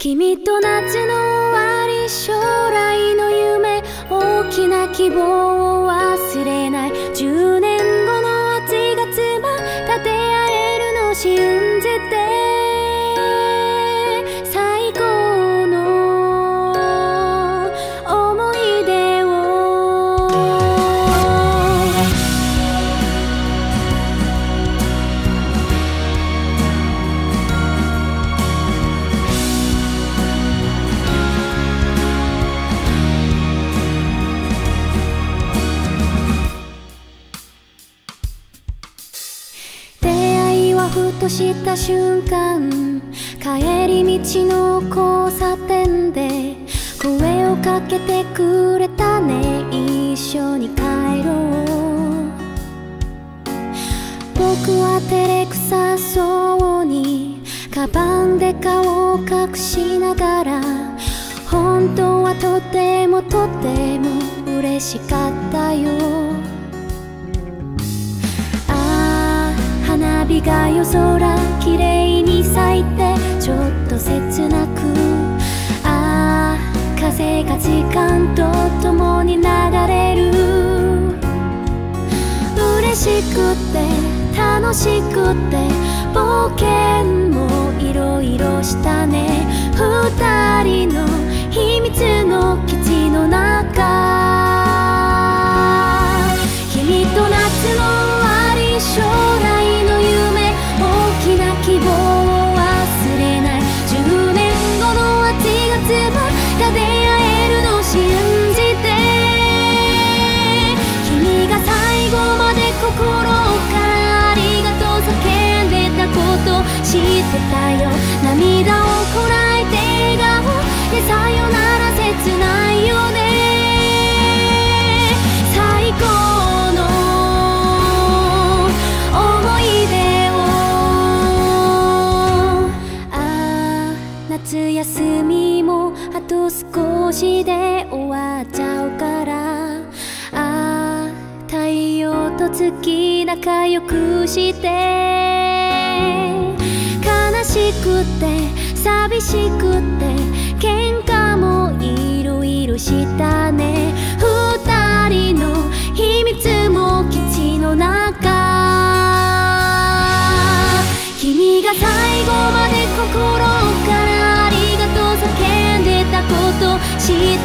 君と夏の終わり将来の夢大きな希望とした瞬間帰り道の交差点で声をかけてくれたね。一緒に帰ろう。僕は照れくさそうにカバンで顔を隠しながら本当はとてもとても嬉しかったよ。日が夜空綺麗に咲いてちょっと切なくああ風が時間と共に流れる。嬉しくて楽しくて冒険もいろいろした少しで終わっちゃうから。ああ太陽と月仲良くして。悲しくて寂しくて喧嘩もいろいろしたね。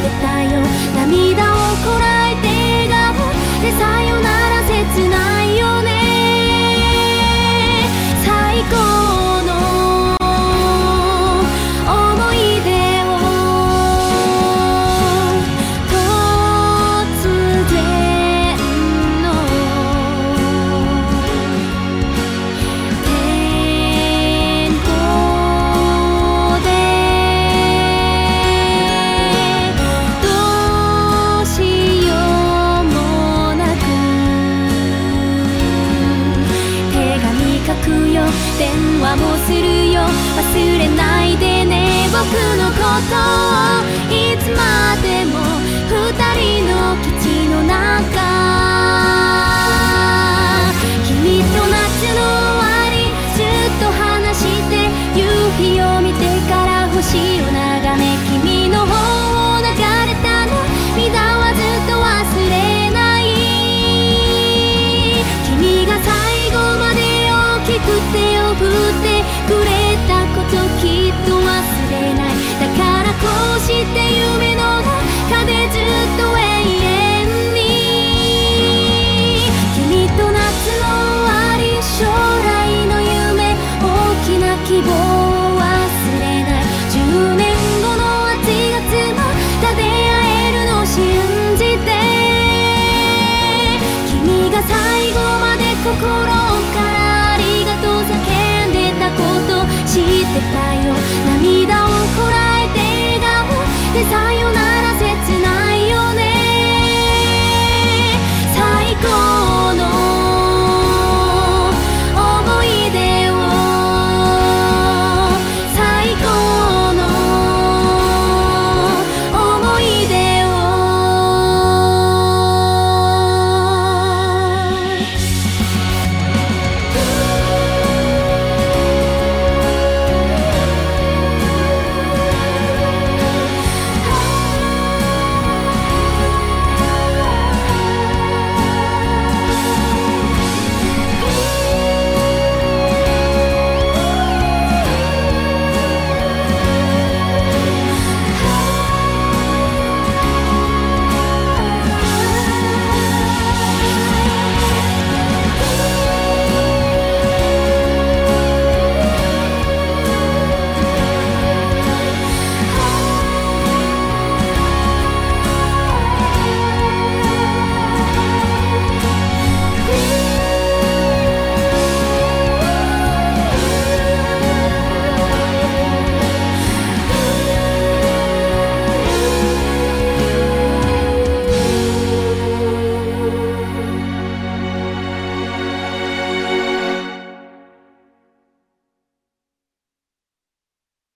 the ことをいつまでも二人の基地の中君と夏の終わりずっと話して夕日を見てから星を心